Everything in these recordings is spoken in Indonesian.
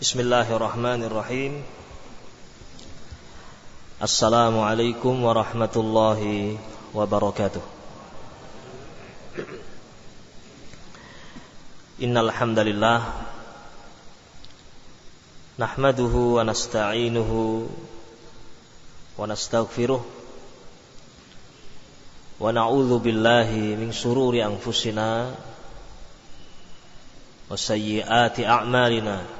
Bismillahirrahmanirrahim. Assalamualaikum warahmatullahi wabarakatuh. Innal hamdalillah nahmaduhu wa nasta'inuhu wa nastaghfiruh wa na'udzu billahi min shururi anfusina wa sayyiati a'malina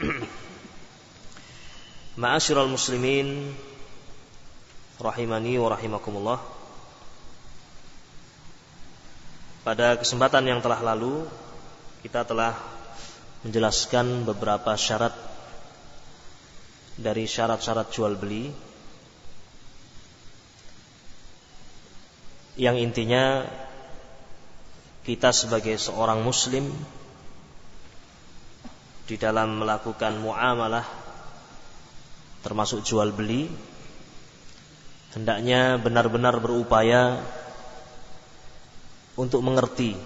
Ma'asyiral muslimin rahimani wa rahimakumullah. Pada kesempatan yang telah lalu kita telah menjelaskan beberapa syarat dari syarat-syarat jual beli yang intinya kita sebagai seorang muslim di dalam melakukan muamalah termasuk jual beli hendaknya benar-benar berupaya untuk mengerti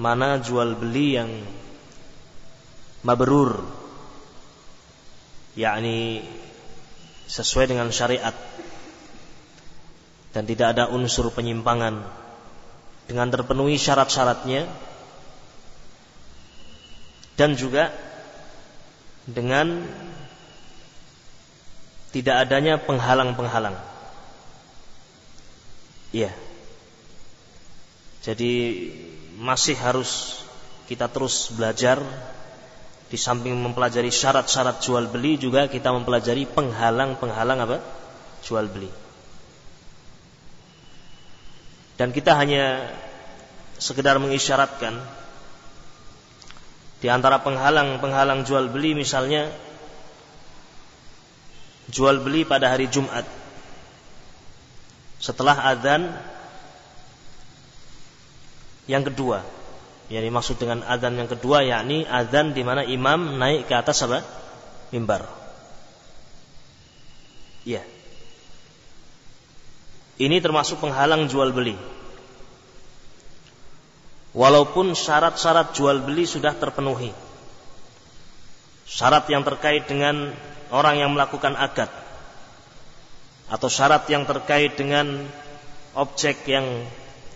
mana jual beli yang mabrur yakni sesuai dengan syariat dan tidak ada unsur penyimpangan. Dengan terpenuhi syarat-syaratnya dan juga dengan tidak adanya penghalang-penghalang. Iya. Jadi masih harus kita terus belajar di samping mempelajari syarat-syarat jual beli juga kita mempelajari penghalang-penghalang apa? jual beli. Dan kita hanya sekedar mengisyaratkan di antara penghalang-penghalang jual beli misalnya jual beli pada hari Jumat. Setelah adzan yang kedua. Yang dimaksud dengan adzan yang kedua yakni adzan di mana imam naik ke atas apa? Mimbar. Ya. Ini termasuk penghalang jual beli walaupun syarat-syarat jual beli sudah terpenuhi. Syarat yang terkait dengan orang yang melakukan akad atau syarat yang terkait dengan objek yang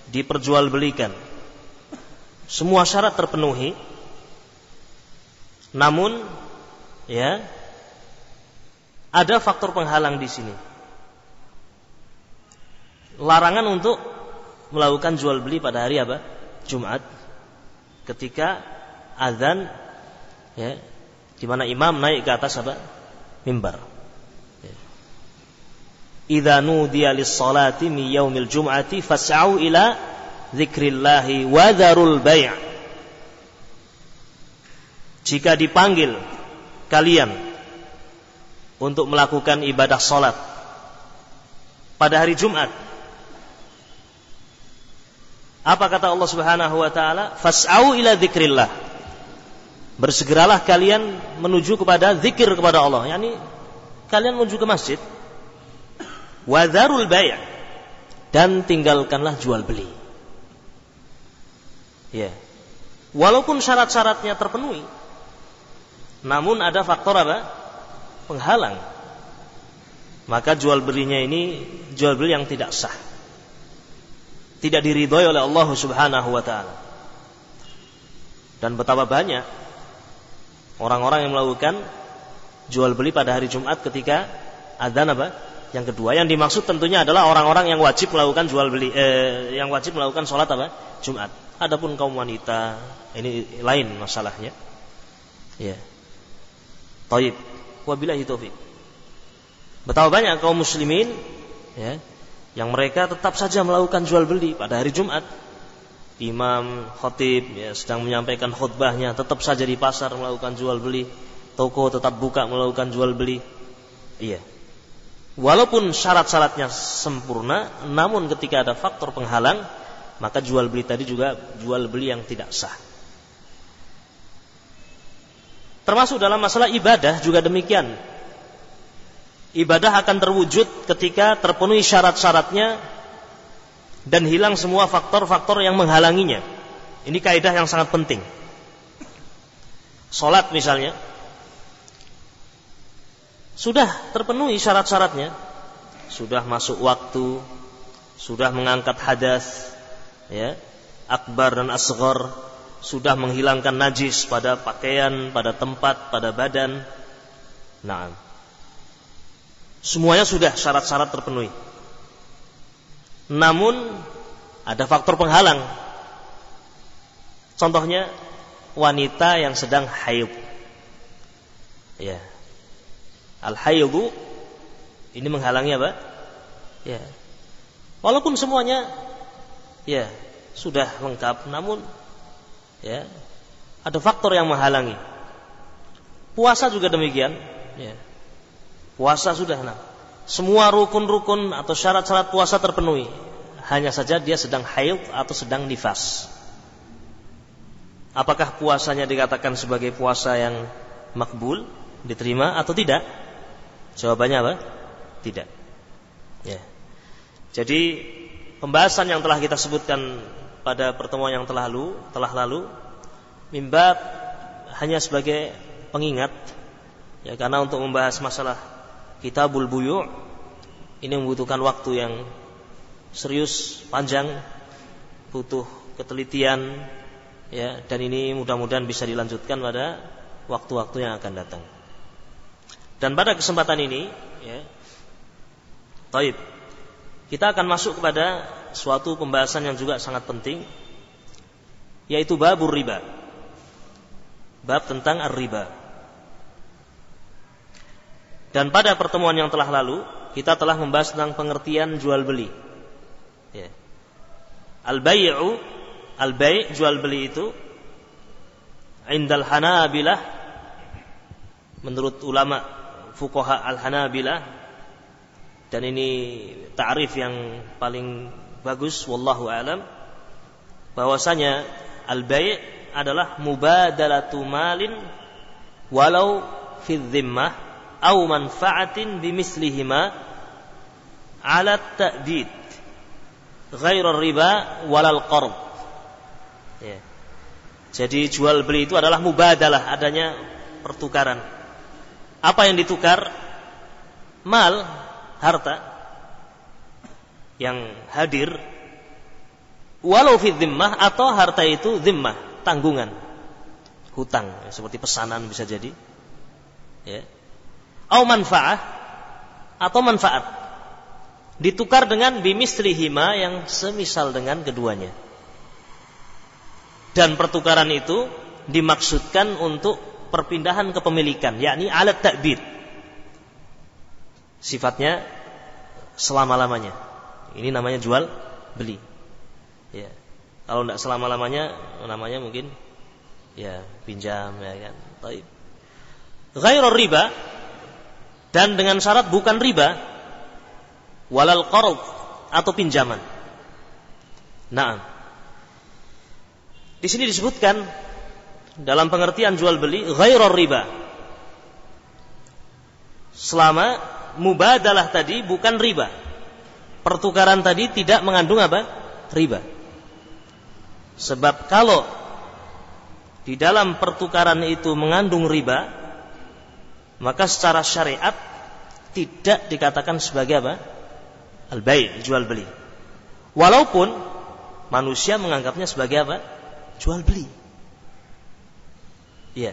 diperjualbelikan. Semua syarat terpenuhi. Namun ya ada faktor penghalang di sini. Larangan untuk melakukan jual beli pada hari apa? Jumat ketika azan ya di mana imam naik ke atas apa? mimbar. Ya. Idza nudiya lis-salati min yaumil jum'ati fas'au ila dzikrillahi wa dzarul bai'. Jika dipanggil kalian untuk melakukan ibadah salat pada hari Jumat apa kata Allah Subhanahu wa taala? Fas'au ila dzikrillah. Bersegeralah kalian menuju kepada zikir kepada Allah. Yani kalian menuju ke masjid. Wadharul bay' dan tinggalkanlah jual beli. Ya. Walaupun syarat-syaratnya terpenuhi, namun ada faktor apa? Penghalang. Maka jual belinya ini jual beli yang tidak sah tidak diridhoi oleh Allah Subhanahu wa taala. Dan betapa banyak orang-orang yang melakukan jual beli pada hari Jumat ketika adzan apa? Yang kedua yang dimaksud tentunya adalah orang-orang yang wajib melakukan jual beli eh, yang wajib melakukan sholat apa? Jumat. Adapun kaum wanita ini lain masalahnya. Ya. Taib. Wabillahi taufik. Betapa banyak kaum muslimin ya, yang mereka tetap saja melakukan jual beli pada hari Jumat. imam, khotib ya, sedang menyampaikan khutbahnya, tetap saja di pasar melakukan jual beli, toko tetap buka melakukan jual beli. Iya. Walaupun syarat-syaratnya sempurna, namun ketika ada faktor penghalang, maka jual beli tadi juga jual beli yang tidak sah. Termasuk dalam masalah ibadah juga demikian. Ibadah akan terwujud ketika terpenuhi syarat-syaratnya dan hilang semua faktor-faktor yang menghalanginya. Ini kaidah yang sangat penting. Salat misalnya. Sudah terpenuhi syarat-syaratnya, sudah masuk waktu, sudah mengangkat hadas, ya, akbar dan asghar, sudah menghilangkan najis pada pakaian, pada tempat, pada badan. Nah, semuanya sudah syarat-syarat terpenuhi. Namun ada faktor penghalang. Contohnya wanita yang sedang haid. Ya. Al haidu ini menghalangi apa? Ya. Walaupun semuanya ya sudah lengkap namun ya ada faktor yang menghalangi puasa juga demikian ya puasa sudah nah semua rukun-rukun atau syarat-syarat puasa terpenuhi. Hanya saja dia sedang haid atau sedang nifas. Apakah puasanya dikatakan sebagai puasa yang makbul diterima atau tidak? Jawabannya apa? Tidak. Ya. Jadi pembahasan yang telah kita sebutkan pada pertemuan yang telah lalu, telah lalu mimba hanya sebagai pengingat ya karena untuk membahas masalah kitabul buyu ini membutuhkan waktu yang serius panjang butuh ketelitian ya dan ini mudah-mudahan bisa dilanjutkan pada waktu-waktu yang akan datang dan pada kesempatan ini ya taib kita akan masuk kepada suatu pembahasan yang juga sangat penting yaitu babur riba. Bab tentang ar-riba. Dan pada pertemuan yang telah lalu kita telah membahas tentang pengertian jual beli. Ya. Al-bai'u al-bai' jual beli itu indal Hanabilah menurut ulama fuqaha al-Hanabilah dan ini ta'rif yang paling bagus wallahu alam bahwasanya al-bai' adalah mubadalatu malin walau fi dhimmah au manfa'atin bimislihima ala ta'did ghair riba walal qard ya. jadi jual beli itu adalah mubadalah adanya pertukaran apa yang ditukar mal harta yang hadir walau fi dhimmah atau harta itu dhimmah, tanggungan, hutang seperti pesanan bisa jadi. Ya. Au manfaah atau manfaat ditukar dengan hima yang semisal dengan keduanya. Dan pertukaran itu dimaksudkan untuk perpindahan kepemilikan, yakni alat takbir sifatnya selama-lamanya. Ini namanya jual beli. Ya. Kalau tidak selama-lamanya namanya mungkin ya pinjam ya kan. Ghairur riba dan dengan syarat bukan riba walal qard atau pinjaman. Nah, di sini disebutkan dalam pengertian jual beli ghairur riba. Selama mubadalah tadi bukan riba. Pertukaran tadi tidak mengandung apa? Riba. Sebab kalau di dalam pertukaran itu mengandung riba, maka secara syariat tidak dikatakan sebagai apa? Al-bai, jual beli. Walaupun manusia menganggapnya sebagai apa? Jual beli. Iya.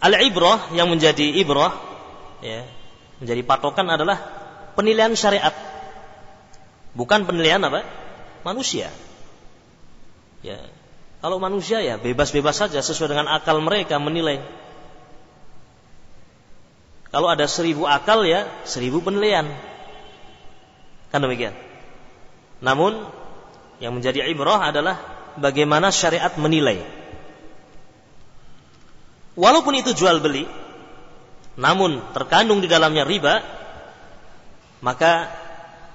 Al-ibrah yang menjadi ibrah ya, menjadi patokan adalah penilaian syariat. Bukan penilaian apa? Manusia. Ya. Kalau manusia ya bebas-bebas saja sesuai dengan akal mereka menilai. Kalau ada seribu akal ya seribu penilaian. Kan demikian. Namun Yang menjadi ibrah adalah bagaimana syariat menilai. Walaupun itu jual beli, namun terkandung di dalamnya riba, maka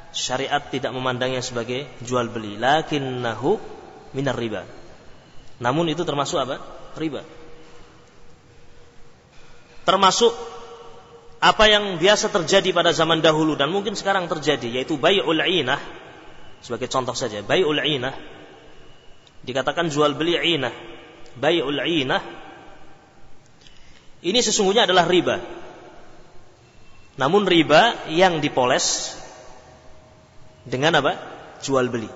syariat tidak memandangnya sebagai jual beli. Lakinnahu minar riba. Namun itu termasuk apa? Riba. Termasuk apa yang biasa terjadi pada zaman dahulu dan mungkin sekarang terjadi yaitu bai'ul inah. Sebagai contoh saja bai'ul inah. Dikatakan jual beli inah. Bai'ul inah. Ini sesungguhnya adalah riba. Namun riba yang dipoles dengan apa? Jual beli.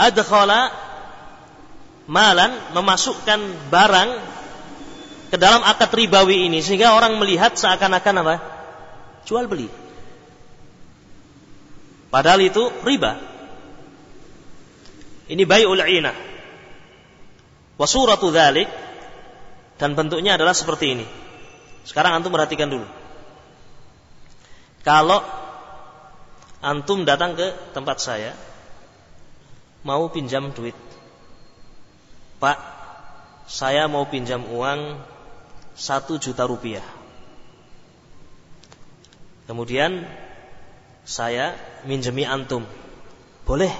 Adkhala malan memasukkan barang ke dalam akad ribawi ini sehingga orang melihat seakan-akan apa? Jual beli. Padahal itu riba. Ini bai'ul inah. Wa suratu dzalik dan bentuknya adalah seperti ini. Sekarang antum perhatikan dulu. Kalau antum datang ke tempat saya mau pinjam duit. Pak, saya mau pinjam uang satu juta rupiah. Kemudian saya minjemi antum. Boleh.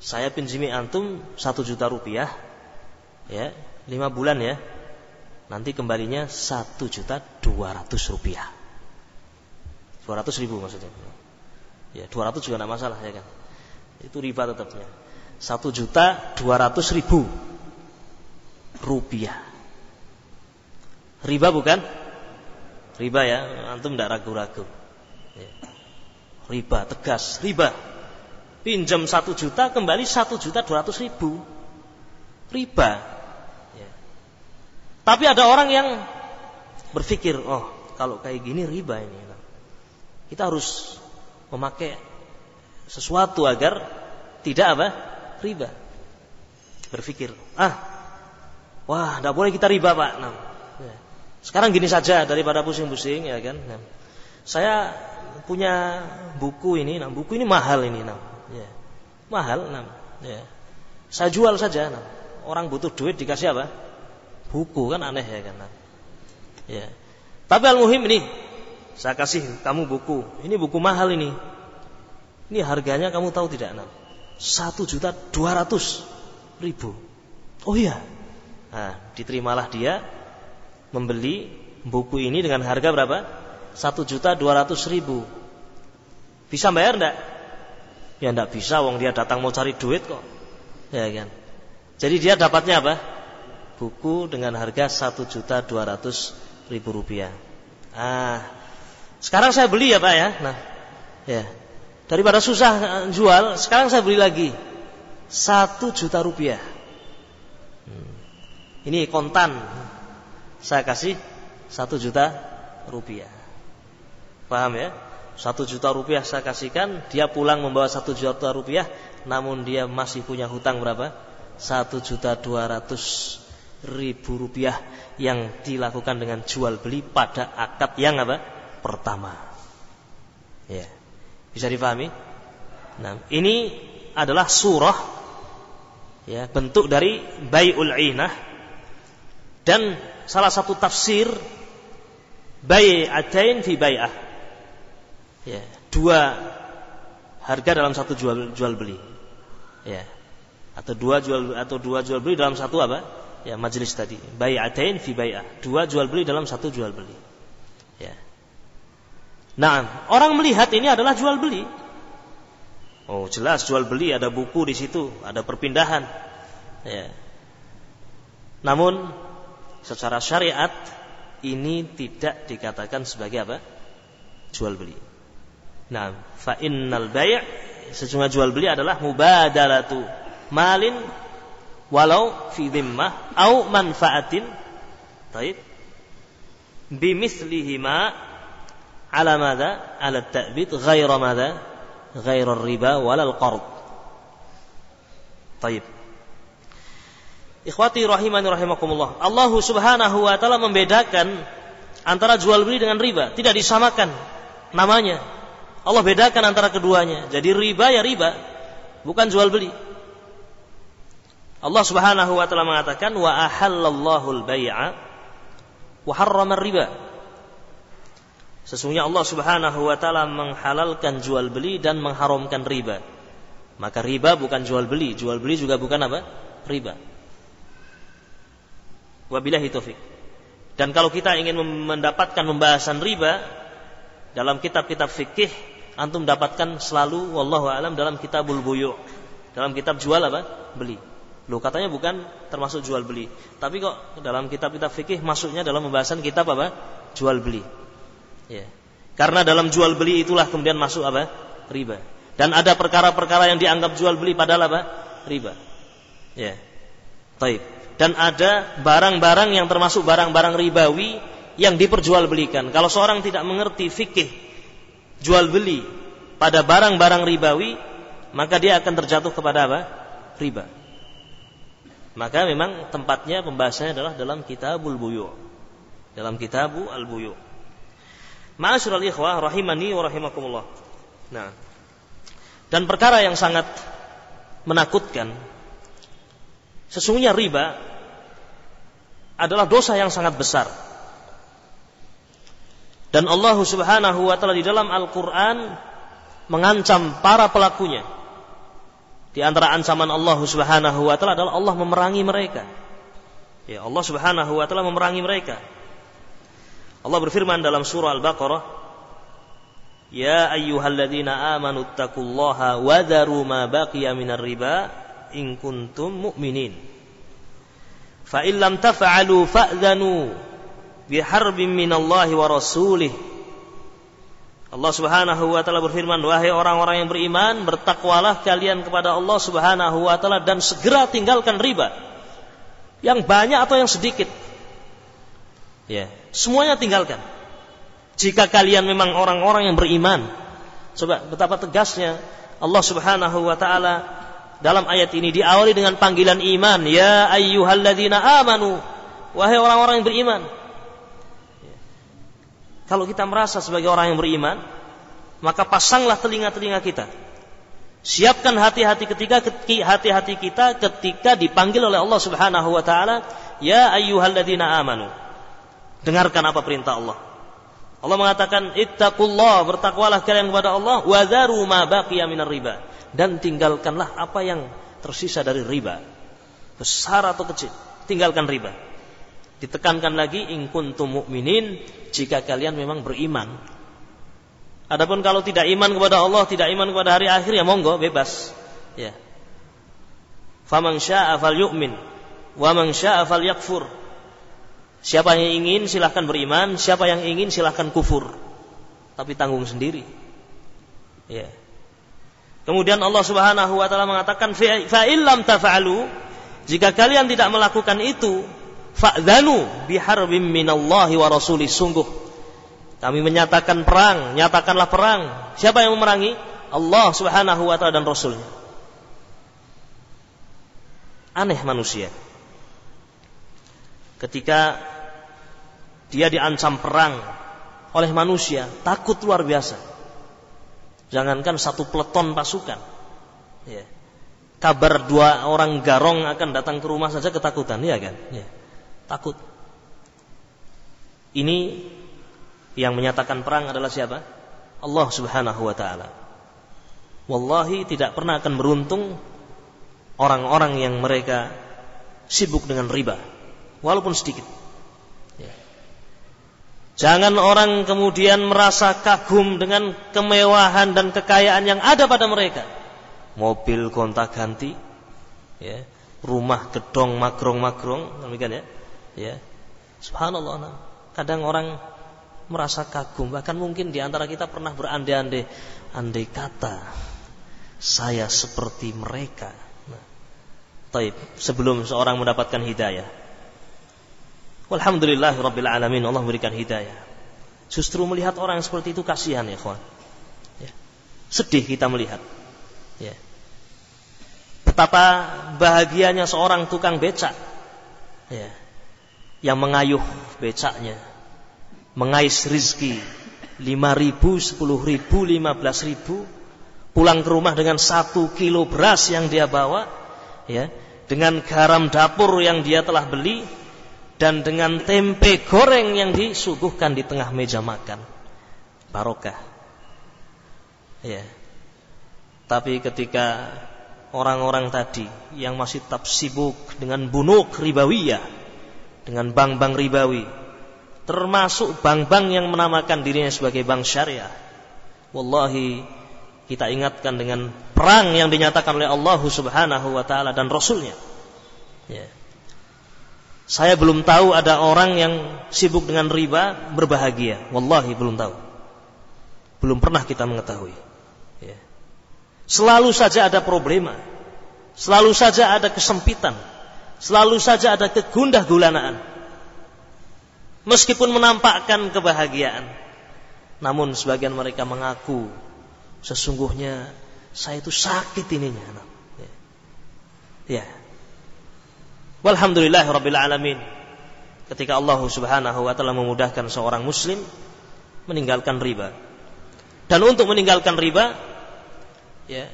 Saya pinjemi antum satu juta rupiah. Ya, lima bulan ya. Nanti kembalinya satu juta dua ratus rupiah. Dua ratus ribu maksudnya. Ya, dua ratus juga tidak masalah ya kan. Itu riba tetapnya. Satu juta dua ratus ribu rupiah. Riba bukan? Riba ya, antum tidak ragu-ragu. Ya. Riba, tegas, riba. Pinjam satu juta, kembali satu juta dua ratus ribu. Riba. Ya. Tapi ada orang yang berpikir, oh kalau kayak gini riba ini. Kita harus memakai sesuatu agar tidak apa? Riba. Berpikir, ah, wah, tidak boleh kita riba pak. Nah, sekarang gini saja daripada pusing-pusing ya kan. Nah, saya punya buku ini, nah buku ini mahal ini, nah, ya. mahal, nah, ya. Saya jual saja, nah. orang butuh duit dikasih apa? Buku kan aneh ya kan. Nah. Ya. Tapi al-muhim ini, saya kasih kamu buku. Ini buku mahal ini. Ini harganya kamu tahu tidak? Nah, satu juta dua ratus ribu. Oh iya. Nah, diterimalah dia membeli buku ini dengan harga berapa? Satu juta dua ratus ribu. Bisa bayar enggak? Ya enggak bisa, wong dia datang mau cari duit kok. Ya kan. Jadi dia dapatnya apa? Buku dengan harga satu juta dua ratus ribu rupiah. Ah, sekarang saya beli ya pak ya. Nah, ya daripada susah jual, sekarang saya beli lagi satu juta rupiah. Hmm. Ini kontan saya kasih satu juta rupiah. Paham ya? Satu juta rupiah saya kasihkan, dia pulang membawa satu juta rupiah, namun dia masih punya hutang berapa? Satu juta dua ratus ribu rupiah yang dilakukan dengan jual beli pada akad yang apa? Pertama. Ya, bisa difahami? Nah, ini adalah surah ya bentuk dari bayul inah dan salah satu tafsir bai'atain fi bai'ah. Ya, dua harga dalam satu jual jual beli. Ya. Atau dua jual atau dua jual beli dalam satu apa? Ya, majelis tadi. Bai'atain fi bai'ah. Dua jual beli dalam satu jual beli. Nah, orang melihat ini adalah jual beli. Oh, jelas jual beli ada buku di situ, ada perpindahan. Ya. Namun secara syariat ini tidak dikatakan sebagai apa? Jual beli. Nah, fa innal bai' sesungguhnya jual beli adalah mubadalatu malin walau fi dhimmah au manfaatin. Baik. Bimithlihima ala madha? Ala ta'bid ghaira madha? Ghaira riba walal qard. Baik. Ikhwati rahimani rahimakumullah. Allah Subhanahu wa taala membedakan antara jual beli dengan riba, tidak disamakan namanya. Allah bedakan antara keduanya. Jadi riba ya riba. bukan jual beli. Allah Subhanahu wa taala mengatakan wa ahallallahu al-bai'a wa harrama riba. Sesungguhnya Allah Subhanahu wa taala menghalalkan jual beli dan mengharamkan riba. Maka riba bukan jual beli, jual beli juga bukan apa? Riba. Wabillahi taufik. Dan kalau kita ingin mendapatkan pembahasan riba dalam kitab-kitab fikih, antum dapatkan selalu wallahu alam dalam kitabul buyu. Dalam kitab jual apa? Beli. Loh katanya bukan termasuk jual beli. Tapi kok dalam kitab-kitab fikih masuknya dalam pembahasan kitab apa? Jual beli. Ya. Karena dalam jual beli itulah kemudian masuk apa? Riba. Dan ada perkara-perkara yang dianggap jual beli padahal apa? Riba. Ya. Taib. Dan ada barang-barang yang termasuk barang-barang ribawi yang diperjualbelikan. Kalau seorang tidak mengerti fikih jual beli pada barang-barang ribawi, maka dia akan terjatuh kepada apa? Riba. Maka memang tempatnya pembahasannya adalah dalam kitabul buyu. Dalam kitabu al-buyu. Ma'asyiral ikhwah rahimani wa rahimakumullah. Nah. Dan perkara yang sangat menakutkan sesungguhnya riba adalah dosa yang sangat besar. Dan Allah Subhanahu wa taala di dalam Al-Qur'an mengancam para pelakunya di antara ancaman Allah Subhanahu wa taala adalah Allah memerangi mereka. Ya, Allah Subhanahu wa taala memerangi mereka. Allah berfirman dalam surah Al-Baqarah, "Ya ayyuhalladzina amanu taqullaha wa dharu ma baqiya minar riba in kuntum mu'minin." Fa in lam taf'alu fa'dhanu biharbin minallahi wa rasulih Allah Subhanahu wa taala berfirman, "Wahai orang-orang yang beriman, bertakwalah kalian kepada Allah Subhanahu wa taala dan segera tinggalkan riba. Yang banyak atau yang sedikit." Ya, semuanya tinggalkan. Jika kalian memang orang-orang yang beriman. Coba betapa tegasnya Allah Subhanahu wa taala dalam ayat ini diawali dengan panggilan iman, "Ya ayyuhalladzina amanu." Wahai orang-orang yang beriman, kalau kita merasa sebagai orang yang beriman, maka pasanglah telinga-telinga kita. Siapkan hati-hati ketika hati-hati kita ketika dipanggil oleh Allah Subhanahu wa taala, ya ayyuhalladzina amanu. Dengarkan apa perintah Allah. Allah mengatakan, "Ittaqullah, bertakwalah kalian kepada Allah, wa dzaru ma baqiya minar riba." Dan tinggalkanlah apa yang tersisa dari riba. Besar atau kecil, tinggalkan riba. Ditekankan lagi in kuntum mu'minin jika kalian memang beriman. Adapun kalau tidak iman kepada Allah, tidak iman kepada hari akhir ya monggo bebas. Ya. Faman syaa'a falyu'min wa man syaa'a falyakfur. Siapa yang ingin silahkan beriman, siapa yang ingin silahkan kufur. Tapi tanggung sendiri. Ya. Kemudian Allah Subhanahu wa taala mengatakan fa illam tafa'alu jika kalian tidak melakukan itu fa'dhanu biharbim minallahi wa rasuli. Sungguh kami menyatakan perang. Nyatakanlah perang. Siapa yang memerangi? Allah Subhanahu wa taala dan rasulnya. Aneh manusia ketika dia diancam perang oleh manusia takut luar biasa jangankan satu peleton pasukan ya. kabar dua orang garong akan datang ke rumah saja ketakutan ya kan ya takut. Ini yang menyatakan perang adalah siapa? Allah Subhanahu wa taala. Wallahi tidak pernah akan beruntung orang-orang yang mereka sibuk dengan riba walaupun sedikit. Ya. Jangan orang kemudian merasa kagum dengan kemewahan dan kekayaan yang ada pada mereka. Mobil gonta-ganti, ya, rumah gedong magrong-magrong, demikian ya ya subhanallah nah. kadang orang merasa kagum bahkan mungkin di antara kita pernah berandai-andai andai kata saya seperti mereka nah, taib sebelum seorang mendapatkan hidayah Alhamdulillah Rabbil Alamin. Allah memberikan hidayah. Justru melihat orang yang seperti itu kasihan ya kawan ya. sedih kita melihat. Ya. betapa bahagianya seorang tukang becak. Ya. Yang mengayuh becaknya, mengais rizki lima ribu, sepuluh ribu, lima belas ribu, pulang ke rumah dengan satu kilo beras yang dia bawa, ya, dengan garam dapur yang dia telah beli, dan dengan tempe goreng yang disuguhkan di tengah meja makan. Barokah. Ya. Tapi ketika orang-orang tadi yang masih tetap sibuk dengan bunuk ribawiyah, dengan bank-bank ribawi, termasuk bank-bank yang menamakan dirinya sebagai bank syariah. Wallahi kita ingatkan dengan perang yang dinyatakan oleh Allah Subhanahu wa taala dan rasulnya. Ya. Saya belum tahu ada orang yang sibuk dengan riba berbahagia. Wallahi belum tahu. Belum pernah kita mengetahui. Ya. Selalu saja ada problema. Selalu saja ada kesempitan. Selalu saja ada kegundah gulanaan. Meskipun menampakkan kebahagiaan. Namun sebagian mereka mengaku Sesungguhnya saya itu sakit ininya. Ya. ya. Walhamdulillah Rabbil Alamin. Ketika Allah subhanahu wa ta'ala memudahkan seorang muslim meninggalkan riba. Dan untuk meninggalkan riba, ya,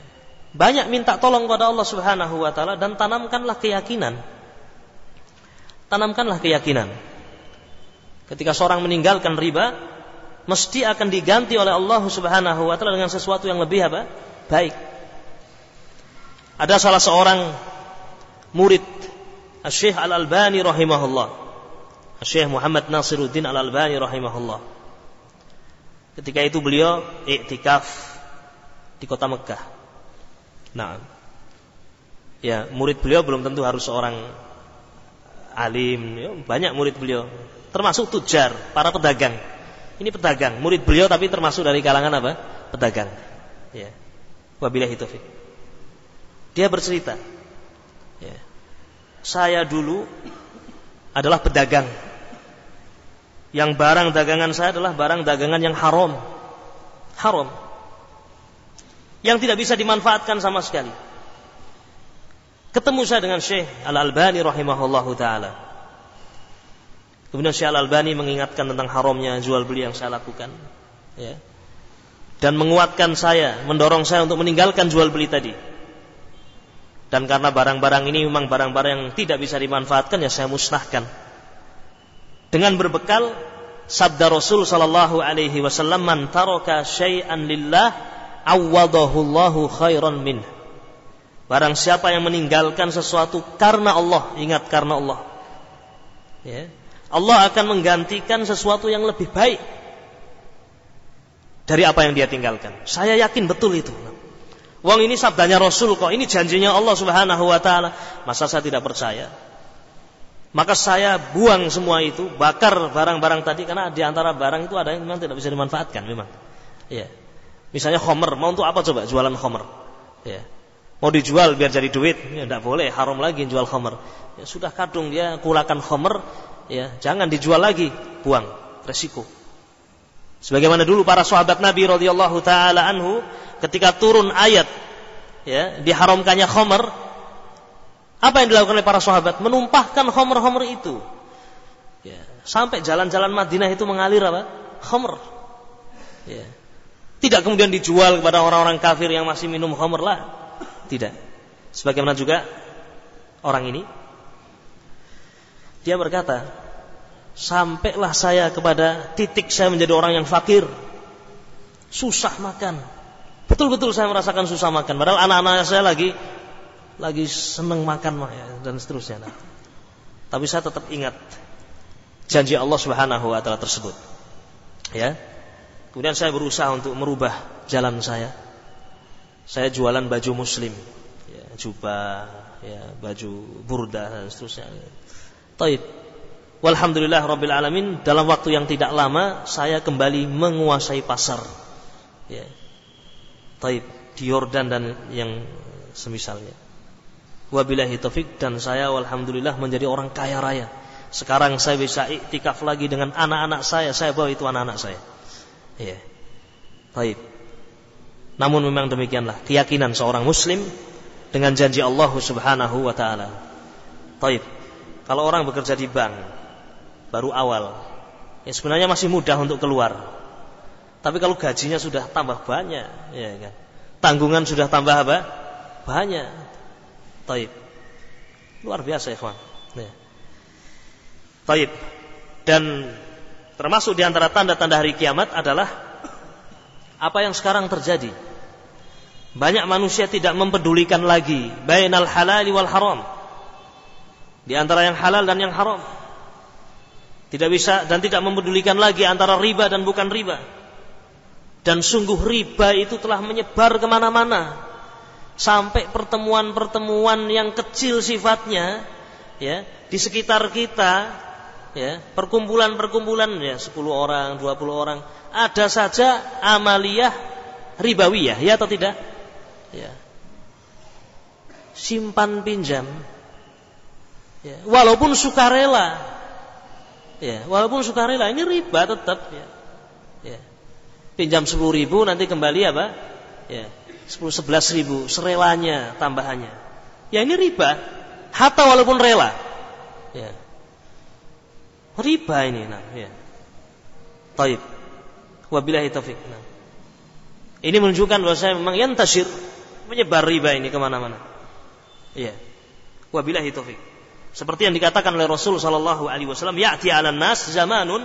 banyak minta tolong kepada Allah subhanahu wa ta'ala dan tanamkanlah keyakinan. Tanamkanlah keyakinan. Ketika seorang meninggalkan riba, mesti akan diganti oleh Allah Subhanahu wa taala dengan sesuatu yang lebih apa? baik. Ada salah seorang murid Syekh Al-Albani rahimahullah. Syekh Muhammad Nasiruddin Al-Albani rahimahullah. Ketika itu beliau iktikaf di kota Mekah. Nah, ya murid beliau belum tentu harus seorang alim, ya, banyak murid beliau, termasuk tujar, para pedagang ini pedagang, murid beliau tapi termasuk dari kalangan apa? Pedagang. Ya. Wabillahi taufik. Dia bercerita. Saya dulu adalah pedagang. Yang barang dagangan saya adalah barang dagangan yang haram. Haram. Yang tidak bisa dimanfaatkan sama sekali. Ketemu saya dengan Syekh Al-Albani rahimahullahu taala. Kemudian Syekh Al-Albani mengingatkan tentang haramnya jual beli yang saya lakukan. Ya. Dan menguatkan saya, mendorong saya untuk meninggalkan jual beli tadi. Dan karena barang-barang ini memang barang-barang yang tidak bisa dimanfaatkan, ya saya musnahkan. Dengan berbekal sabda Rasul sallallahu alaihi wasallam, "Man taraka syai'an lillah, awadahu Allahu khairan min." Barang siapa yang meninggalkan sesuatu karena Allah, ingat karena Allah. Ya. Allah akan menggantikan sesuatu yang lebih baik dari apa yang dia tinggalkan. Saya yakin betul itu. Wong ini sabdanya Rasul kok, ini janjinya Allah Subhanahu wa taala. Masa saya tidak percaya? Maka saya buang semua itu, bakar barang-barang tadi karena di antara barang itu ada yang memang tidak bisa dimanfaatkan memang. Ya. Misalnya khomer, mau untuk apa coba jualan khomer? Ya. Mau dijual biar jadi duit, ya tidak boleh, haram lagi jual khomer. Ya, sudah kadung dia kulakan khomer, ya jangan dijual lagi, buang, resiko. Sebagaimana dulu para sahabat Nabi radhiyallahu taala anhu ketika turun ayat ya diharamkannya khamr apa yang dilakukan oleh para sahabat? Menumpahkan khamr-khamr itu. Ya, sampai jalan-jalan Madinah itu mengalir apa? Khamr. Ya. Tidak kemudian dijual kepada orang-orang kafir yang masih minum khamr lah. Tidak. Sebagaimana juga orang ini dia berkata, sampailah saya kepada titik saya menjadi orang yang fakir. Susah makan. Betul-betul saya merasakan susah makan. Padahal anak-anak saya lagi lagi senang makan dan seterusnya. Nah. Tapi saya tetap ingat janji Allah Subhanahu wa taala tersebut. Ya. Kemudian saya berusaha untuk merubah jalan saya. Saya jualan baju muslim, ya, jubah, ya, baju burda dan seterusnya. Taib. Walhamdulillah Rabbil Alamin Dalam waktu yang tidak lama Saya kembali menguasai pasar. Ya. Taib Di Yordan dan yang semisalnya. Wabillahi taufik Dan saya Walhamdulillah menjadi orang kaya raya. Sekarang saya bisa iktikaf lagi dengan anak-anak saya. Saya bawa itu anak-anak saya. Ya. Taib. Namun memang demikianlah Keyakinan seorang muslim Dengan janji Allah subhanahu wa ta'ala. Taib. Kalau orang bekerja di bank baru awal, ya sebenarnya masih mudah untuk keluar. Tapi kalau gajinya sudah tambah banyak, ya kan. tanggungan sudah tambah apa? Banyak. Taib. Luar biasa, ikhwan. Ya. Taib. Dan termasuk di antara tanda-tanda hari kiamat adalah apa yang sekarang terjadi. Banyak manusia tidak mempedulikan lagi bainal halali wal haram. Di antara yang halal dan yang haram. Tidak bisa dan tidak mempedulikan lagi antara riba dan bukan riba. Dan sungguh riba itu telah menyebar ke mana-mana. Sampai pertemuan-pertemuan yang kecil sifatnya, ya, di sekitar kita, ya, perkumpulan-perkumpulan ya 10 orang, 20 orang, ada saja amaliyah ribawiyah, ya atau tidak? Ya. Simpan pinjam. Ya, walaupun sukarela. Ya, walaupun sukarela ini riba tetap ya. Ya pinjam 10 ribu nanti kembali apa? Ya, 10 11 ribu serelanya tambahannya. Ya ini riba, hatta walaupun rela. Ya. Riba ini nah, ya. Taib. Wabillahi taufik. Nah. Ini menunjukkan bahwa saya memang yang tasir menyebar riba ini ke mana-mana. Ya. Wabillahi taufik. Seperti yang dikatakan oleh Rasul sallallahu alaihi wasallam, ya'ti 'alan nas zamanun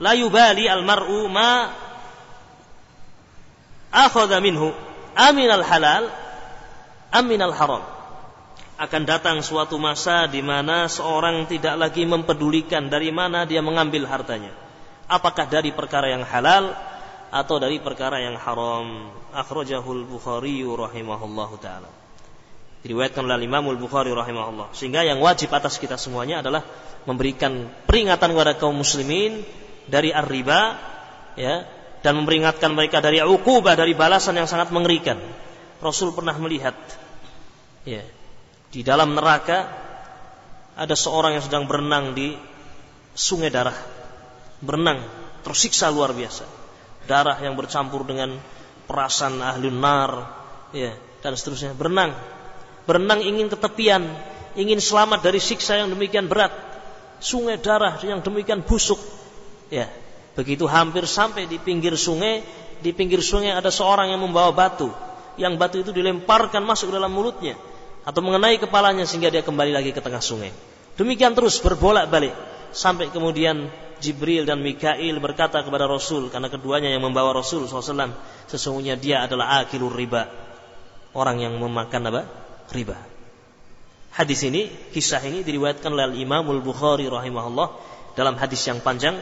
la yubali al-mar'u ma akhadha minhu. Aminal halal aminal haram akan datang suatu masa di mana seorang tidak lagi mempedulikan dari mana dia mengambil hartanya. Apakah dari perkara yang halal atau dari perkara yang haram? Akhrajahul bukhari rahimahullahu taala diriwayatkan oleh Imam Bukhari rahimahullah sehingga yang wajib atas kita semuanya adalah memberikan peringatan kepada kaum muslimin dari ar-riba ya dan memperingatkan mereka dari ukubah dari balasan yang sangat mengerikan. Rasul pernah melihat ya, di dalam neraka ada seorang yang sedang berenang di sungai darah. Berenang tersiksa luar biasa. Darah yang bercampur dengan perasan ahli nar ya, dan seterusnya. Berenang. Berenang ingin ke tepian, ingin selamat dari siksa yang demikian berat. Sungai darah yang demikian busuk. Ya, Begitu hampir sampai di pinggir sungai, di pinggir sungai ada seorang yang membawa batu. Yang batu itu dilemparkan masuk ke dalam mulutnya atau mengenai kepalanya sehingga dia kembali lagi ke tengah sungai. Demikian terus berbolak-balik sampai kemudian Jibril dan Mikail berkata kepada Rasul karena keduanya yang membawa Rasul SAW sesungguhnya dia adalah akilur riba orang yang memakan apa riba. Hadis ini kisah ini diriwayatkan oleh Imamul Bukhari rahimahullah dalam hadis yang panjang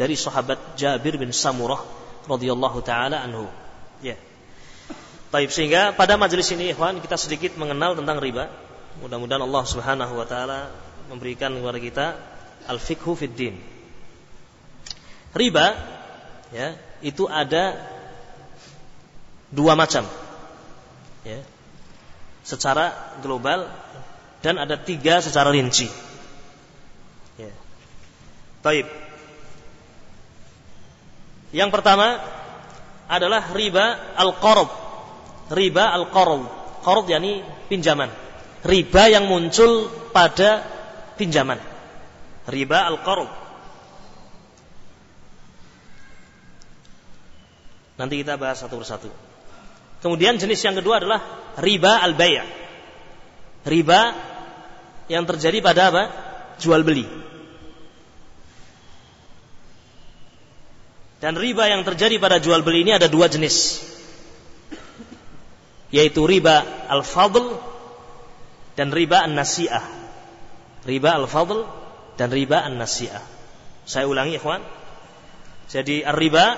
dari sahabat Jabir bin Samurah radhiyallahu taala anhu. Ya. Baik, sehingga pada majelis ini ikhwan kita sedikit mengenal tentang riba. Mudah-mudahan Allah Subhanahu wa taala memberikan kepada kita al-fiqhu fid din. Riba ya, itu ada dua macam. Ya. Secara global dan ada tiga secara rinci. Ya. Taib. Yang pertama adalah riba al-qarab. Riba al-qarab. Qarab yakni pinjaman. Riba yang muncul pada pinjaman. Riba al-qarab. Nanti kita bahas satu persatu. Kemudian jenis yang kedua adalah riba al-bay'. Riba yang terjadi pada apa? Jual beli. Dan riba yang terjadi pada jual beli ini ada dua jenis. Yaitu riba al-fadl dan riba an-nasi'ah. Riba al-fadl dan riba an-nasi'ah. Saya ulangi ikhwan. Jadi riba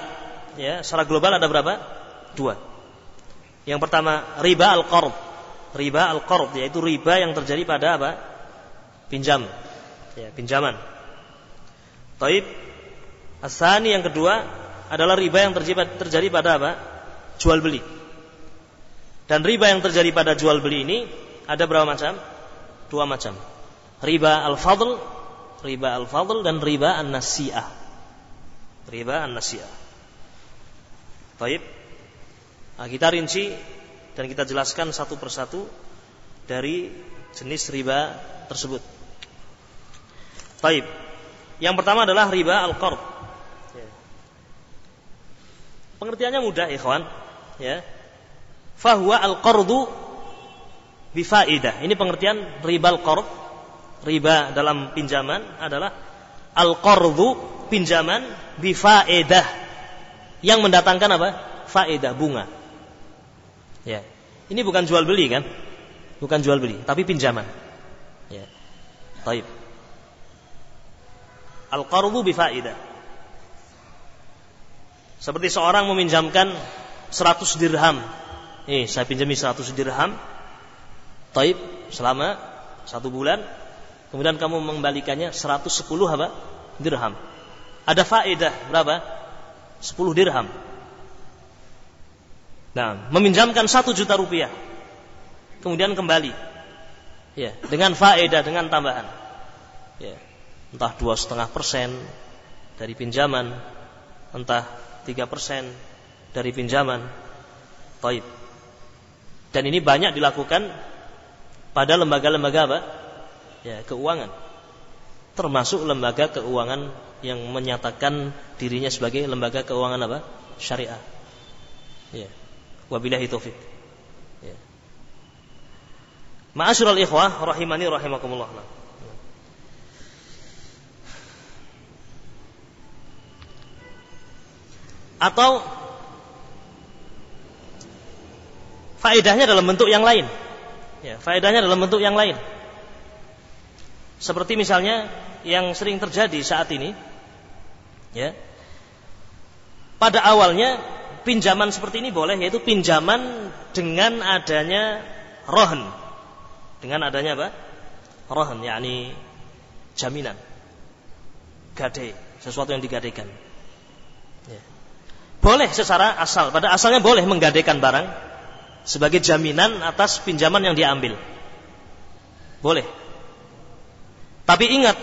ya secara global ada berapa? Dua. Yang pertama riba al-qard. Riba al-qard yaitu riba yang terjadi pada apa? Pinjam. Ya, pinjaman. Taib Asani yang kedua adalah riba yang terjadi, pada apa? Jual beli. Dan riba yang terjadi pada jual beli ini ada berapa macam? Dua macam. Riba al-fadl, riba al-fadl dan riba an-nasi'ah. Riba an-nasi'ah. Baik. Nah, kita rinci dan kita jelaskan satu persatu dari jenis riba tersebut. Baik. Yang pertama adalah riba al-qard. Pengertiannya mudah, ikhwan. Ya. fahuwa al-qardu bifaidah. Ini pengertian ribal qard. Riba dalam pinjaman adalah al-qardu pinjaman bifaedah yang mendatangkan apa? Faedah bunga. Ini bukan jual beli kan? Bukan jual beli, tapi pinjaman. Ya. Taib. Al-qardu bifaedah. Seperti seorang meminjamkan 100 dirham. Nih, saya pinjami 100 dirham. Taib selama satu bulan. Kemudian kamu mengembalikannya 110 apa? Dirham. Ada faedah berapa? 10 dirham. Nah, meminjamkan satu juta rupiah. Kemudian kembali. Ya, dengan faedah, dengan tambahan. Ya, entah dua setengah persen dari pinjaman, entah 3% dari pinjaman. Taib. Dan ini banyak dilakukan pada lembaga-lembaga apa? Ya, keuangan. Termasuk lembaga keuangan yang menyatakan dirinya sebagai lembaga keuangan apa? Syariah. Ya. Wabillahi taufik. Ya. Ma'asyiral ikhwah rahimani rahimakumullah. atau faedahnya dalam bentuk yang lain. Ya, faedahnya dalam bentuk yang lain. Seperti misalnya yang sering terjadi saat ini, ya. Pada awalnya pinjaman seperti ini boleh yaitu pinjaman dengan adanya rohan. Dengan adanya apa? Rohan, yakni jaminan. Gade, sesuatu yang digadekan. Boleh secara asal, pada asalnya boleh menggadaikan barang sebagai jaminan atas pinjaman yang diambil. Boleh. Tapi ingat,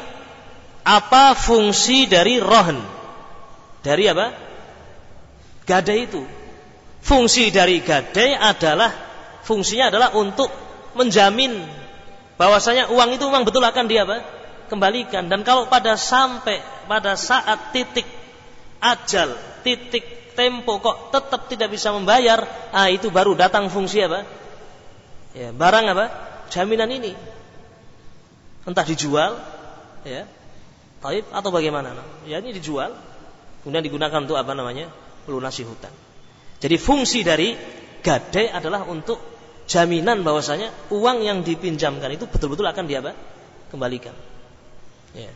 apa fungsi dari rohan? Dari apa? Gadai itu. Fungsi dari gadai adalah fungsinya adalah untuk menjamin bahwasanya uang itu memang betul akan dia apa? kembalikan dan kalau pada sampai pada saat titik ajal, titik tempo kok tetap tidak bisa membayar, ah itu baru datang fungsi apa? Ya, barang apa? Jaminan ini. Entah dijual, ya, taib atau bagaimana? Ya ini dijual, kemudian digunakan untuk apa namanya? Melunasi hutang. Jadi fungsi dari gadai adalah untuk jaminan bahwasanya uang yang dipinjamkan itu betul-betul akan dia apa? Kembalikan. Ya.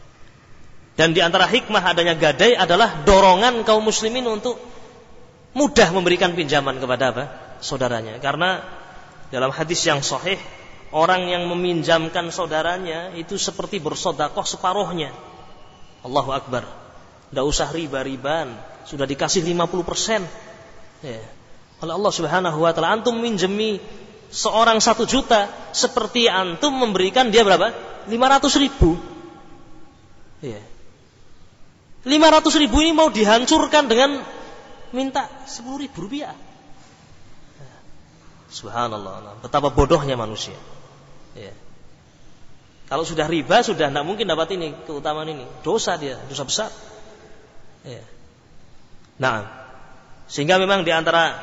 Dan di antara hikmah adanya gadai adalah dorongan kaum muslimin untuk mudah memberikan pinjaman kepada apa? saudaranya. Karena dalam hadis yang sahih, orang yang meminjamkan saudaranya itu seperti bersodakoh separuhnya. Allahu Akbar. Tidak usah riba-riban, sudah dikasih 50 persen. Ya. Oleh Allah Subhanahu Wa Taala, antum minjemi seorang satu juta, seperti antum memberikan dia berapa? 500 ribu. Ya. 500 ribu ini mau dihancurkan dengan minta sepuluh ribu rupiah. Subhanallah, betapa bodohnya manusia. Ya. Kalau sudah riba sudah tidak mungkin dapat ini keutamaan ini, dosa dia, dosa besar. Ya. Nah, sehingga memang di antara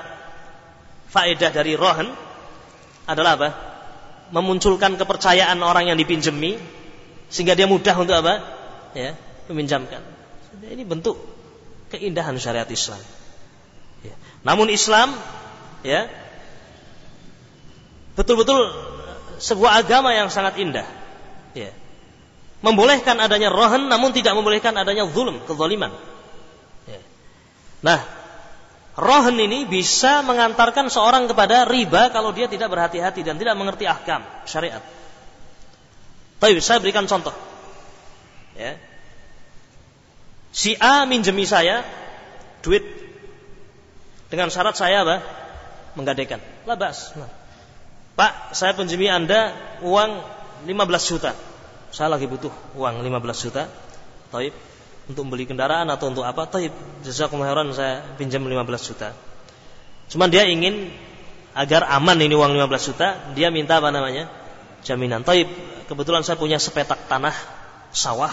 faedah dari rohan adalah apa? Memunculkan kepercayaan orang yang dipinjemi sehingga dia mudah untuk apa? Ya, meminjamkan. Ini bentuk keindahan syariat Islam. Namun Islam ya betul-betul sebuah agama yang sangat indah. Ya. Membolehkan adanya rohan namun tidak membolehkan adanya zulm, kezaliman. Nah, rohan ini bisa mengantarkan seorang kepada riba kalau dia tidak berhati-hati dan tidak mengerti ahkam syariat. Tapi saya berikan contoh. Ya. Si A minjemi saya duit dengan syarat saya apa? Menggadaikan. Labas. Nah. Pak, saya pinjami Anda uang 15 juta. Saya lagi butuh uang 15 juta. Taib. Untuk beli kendaraan atau untuk apa? Taib. Jazakum khairan saya pinjam 15 juta. Cuman dia ingin agar aman ini uang 15 juta, dia minta apa namanya? Jaminan. Taib. Kebetulan saya punya sepetak tanah sawah.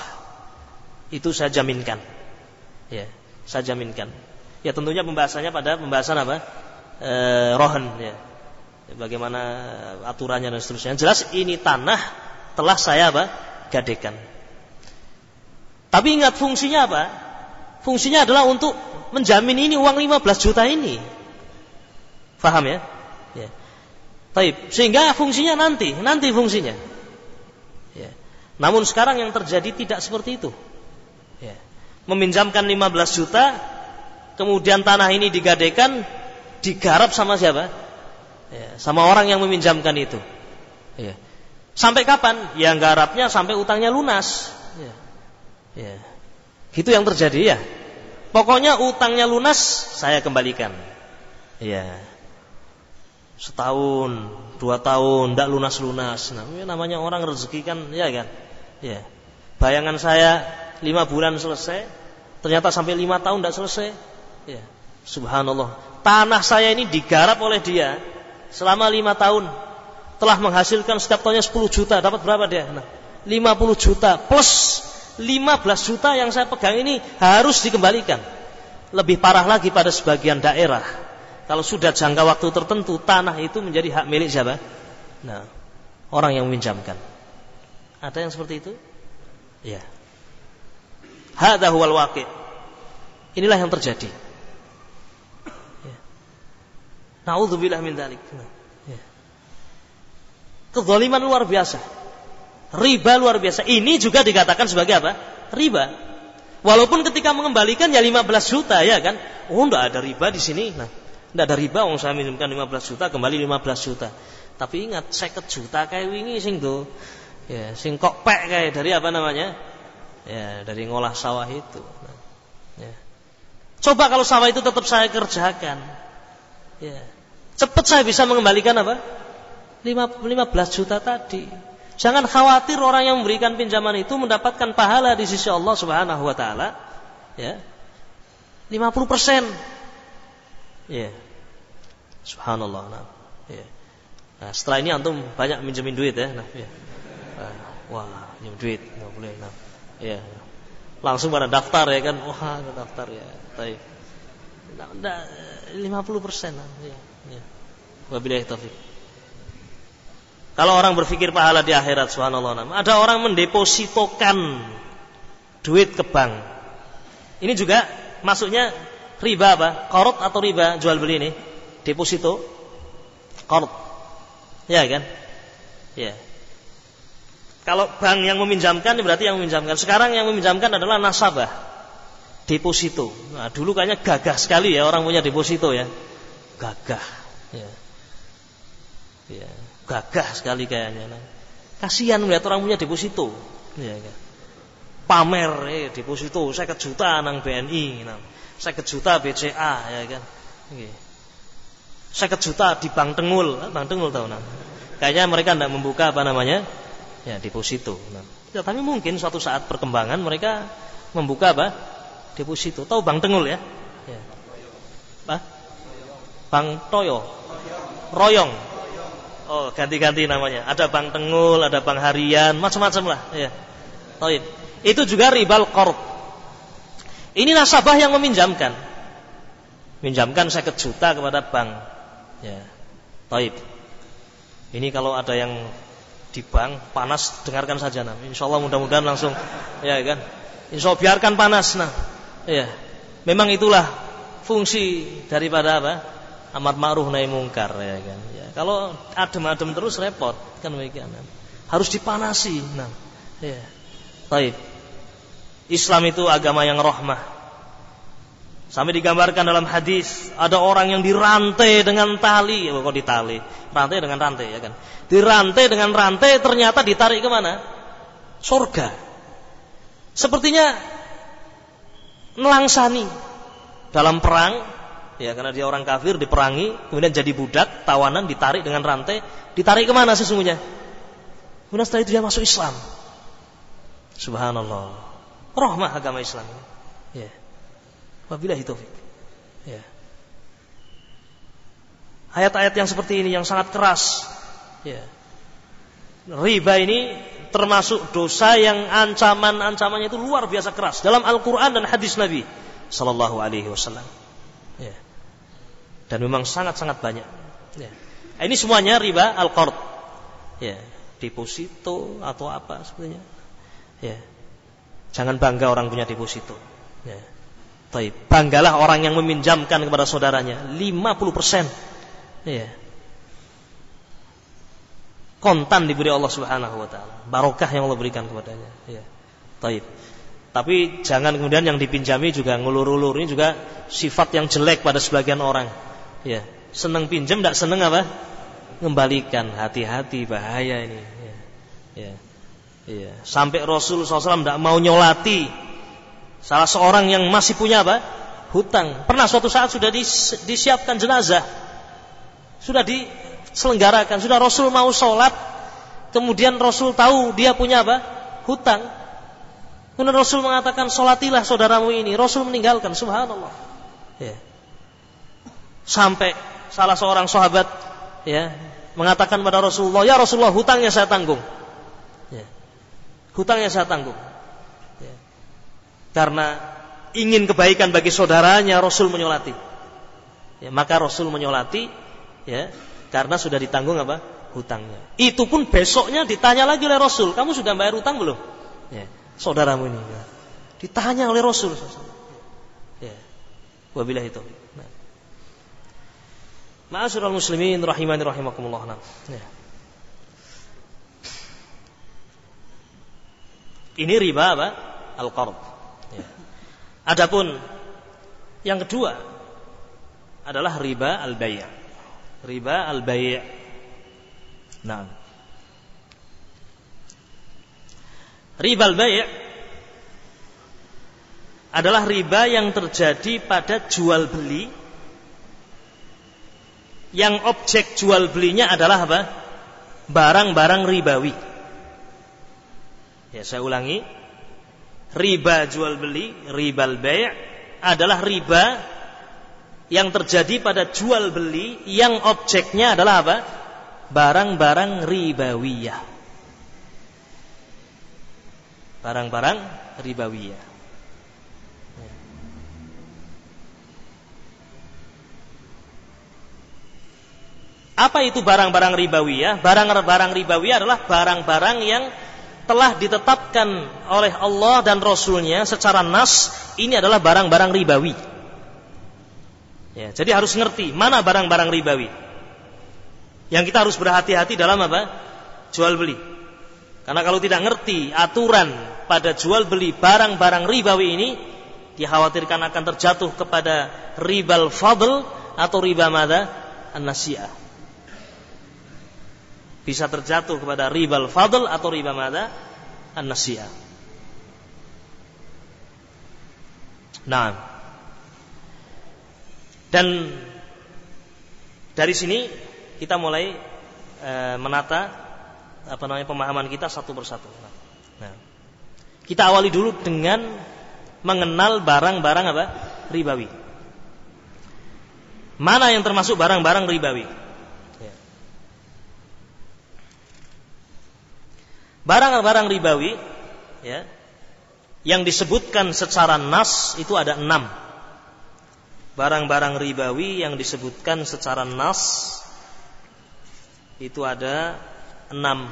Itu saya jaminkan. Ya, saya jaminkan. Ya tentunya pembahasannya pada pembahasan apa? E, rohan ya. bagaimana aturannya dan seterusnya. Jelas ini tanah telah saya apa? gadekan. Tapi ingat fungsinya apa? Fungsinya adalah untuk menjamin ini uang 15 juta ini. Faham ya? Ya. Taib. Sehingga fungsinya nanti, nanti fungsinya. Ya. Namun sekarang yang terjadi tidak seperti itu. Ya. Meminjamkan 15 juta, kemudian tanah ini digadekan, digarap sama siapa? ya, sama orang yang meminjamkan itu. Ya. Sampai kapan? Ya garapnya sampai utangnya lunas. Ya. Ya. Gitu yang terjadi ya. Pokoknya utangnya lunas saya kembalikan. Ya. Setahun, dua tahun, tidak lunas-lunas. Nah, namanya orang rezeki kan, ya kan? Ya. Bayangan saya lima bulan selesai, ternyata sampai lima tahun tidak selesai. Ya. Subhanallah. Tanah saya ini digarap oleh dia, selama lima tahun telah menghasilkan setiap tahunnya 10 juta dapat berapa dia nah, 50 juta plus 15 juta yang saya pegang ini harus dikembalikan. Lebih parah lagi pada sebagian daerah. Kalau sudah jangka waktu tertentu tanah itu menjadi hak milik siapa? Nah orang yang meminjamkan. Ada yang seperti itu? Ya. Hadza huwal waqi. Inilah yang terjadi. Nauzubillah min dzalik. Ya. Kezaliman luar biasa. Riba luar biasa. Ini juga dikatakan sebagai apa? Riba. Walaupun ketika mengembalikan ya 15 juta ya kan. Oh enggak ada riba di sini. Nah, enggak ada riba wong saya minumkan 15 juta kembali 15 juta. Tapi ingat 50 juta kayak wingi sing do. Ya, sing kok pek kayak dari apa namanya? Ya, dari ngolah sawah itu. Nah, ya. Coba kalau sawah itu tetap saya kerjakan. Ya. Cepat saya bisa mengembalikan apa? 15 juta tadi. Jangan khawatir orang yang memberikan pinjaman itu mendapatkan pahala di sisi Allah Subhanahu wa taala. Ya. 50 persen. Ya. Subhanallah. Nah. Ya. Nah, setelah ini antum banyak minjemin duit ya. Nah, ya. Nah, wah, minjem duit nggak boleh. Nah, ya. Langsung pada daftar ya kan. Wah, daftar ya. Baik. Nah, 50 persen. Nah, ya. Ya. Wabillahi taufik. Kalau orang berpikir pahala di akhirat subhanallah ada orang mendepositokan duit ke bank. Ini juga masuknya riba apa? Korot atau riba jual beli ini? Deposito korot. Ya kan? Ya. Kalau bank yang meminjamkan berarti yang meminjamkan. Sekarang yang meminjamkan adalah nasabah. Deposito. Nah, dulu kayaknya gagah sekali ya orang punya deposito ya gagah ya. ya gagah sekali kayaknya nah. kasihan melihat orang punya deposito ya kan pamer eh deposito saya juta nang BNI nah. saya juta BCA ya kan saya juta di Bank Tengul Bank Tengul tahu nah. kayaknya mereka tidak membuka apa namanya ya deposito nah. ya, tapi mungkin suatu saat perkembangan mereka membuka apa deposito tahu Bank Tengul ya, ya. Bang Toyo, Royong. Oh, ganti-ganti namanya. Ada Bang Tengul, ada Bang Harian, macam-macam lah. Ya. Taib. Itu juga ribal korp. Ini nasabah yang meminjamkan. Minjamkan saya juta kepada bank. Ya. Taib. Ini kalau ada yang di bank panas dengarkan saja nah. Insya Allah mudah-mudahan langsung ya kan. Insya Allah biarkan panas nah. Ya. Memang itulah fungsi daripada apa? Amar ma'ruf nahi mungkar ya kan. Ya, kalau adem-adem terus repot kan demikian. Harus dipanasi. Nah, ya. Baik. Islam itu agama yang rahmah. Sampai digambarkan dalam hadis ada orang yang dirantai dengan tali, oh, kok ditali, rantai dengan rantai ya kan. Dirantai dengan rantai ternyata ditarik ke mana? Surga. Sepertinya nelangsani dalam perang ya karena dia orang kafir diperangi kemudian jadi budak tawanan ditarik dengan rantai. Ditarik ke mana sesungguhnya? Kemudian setelah itu dia masuk Islam. Subhanallah. Rahmah agama Islam. Ya. Wabillahi taufik ya. Ayat-ayat yang seperti ini yang sangat keras. Ya. Riba ini termasuk dosa yang ancaman-ancamannya itu luar biasa keras. Dalam Al-Qur'an dan hadis Nabi sallallahu alaihi wasallam. Ya dan memang sangat-sangat banyak. Ya. Ini semuanya riba al-qard. Ya, deposito atau apa sebenarnya. Ya. Jangan bangga orang punya deposito. Ya. Taib. Banggalah orang yang meminjamkan kepada saudaranya 50%. Ya. Kontan diberi Allah Subhanahu wa taala. Barokah yang Allah berikan kepadanya. Ya. Taib. Tapi jangan kemudian yang dipinjami juga ngulur-ulur ini juga sifat yang jelek pada sebagian orang. Ya, senang pinjam tidak senang apa? Ngembalikan. Hati-hati bahaya ini. Ya. Ya. ya. Sampai Rasul SAW tidak mau nyolati salah seorang yang masih punya apa? Hutang. Pernah suatu saat sudah disiapkan jenazah. Sudah diselenggarakan. Sudah Rasul mau sholat. Kemudian Rasul tahu dia punya apa? Hutang Kemudian Rasul mengatakan solatilah saudaramu ini. Rasul meninggalkan, subhanallah. Ya. Sampai salah seorang sahabat ya mengatakan pada Rasulullah, ya Rasulullah hutangnya saya tanggung. Ya. Hutangnya saya tanggung. Ya. Karena ingin kebaikan bagi saudaranya, Rasul menyolati. Ya, maka Rasul menyolati, ya, karena sudah ditanggung apa? Hutangnya. Itu pun besoknya ditanya lagi oleh Rasul, kamu sudah bayar hutang belum? Ya saudaramu ini. Ya. Ditanya oleh Rasul. Ya. Wabillahi itu. Ma'asyiral muslimin rahimani rahimakumullah. Nah. Ya. Ini riba apa? Al-qard. Ya. Adapun yang kedua adalah riba al-bay'. Riba al-bay'. Nah. Riba al-bay' adalah riba yang terjadi pada jual beli yang objek jual belinya adalah apa? Barang-barang ribawi. Ya, saya ulangi. Riba jual beli, ribal bay' adalah riba yang terjadi pada jual beli yang objeknya adalah apa? Barang-barang ribawiyah barang-barang ribawiyah. Apa itu barang-barang ribawiyah? Barang-barang ribawiyah adalah barang-barang yang telah ditetapkan oleh Allah dan Rasulnya secara nas ini adalah barang-barang ribawi. Ya, jadi harus ngerti mana barang-barang ribawi. Yang kita harus berhati-hati dalam apa? Jual beli. Karena kalau tidak ngerti aturan pada jual beli barang-barang ribawi ini, dikhawatirkan akan terjatuh kepada ribal fadl atau riba mada an-nasi'ah. Bisa terjatuh kepada ribal fadl atau riba mada an-nasi'ah. Nah, dan dari sini kita mulai e, menata apa namanya pemahaman kita satu persatu. Nah, kita awali dulu dengan mengenal barang-barang apa? ribawi. Mana yang termasuk barang-barang ribawi? Barang-barang ribawi ya, yang disebutkan secara nas itu ada enam. Barang-barang ribawi yang disebutkan secara nas itu ada enam.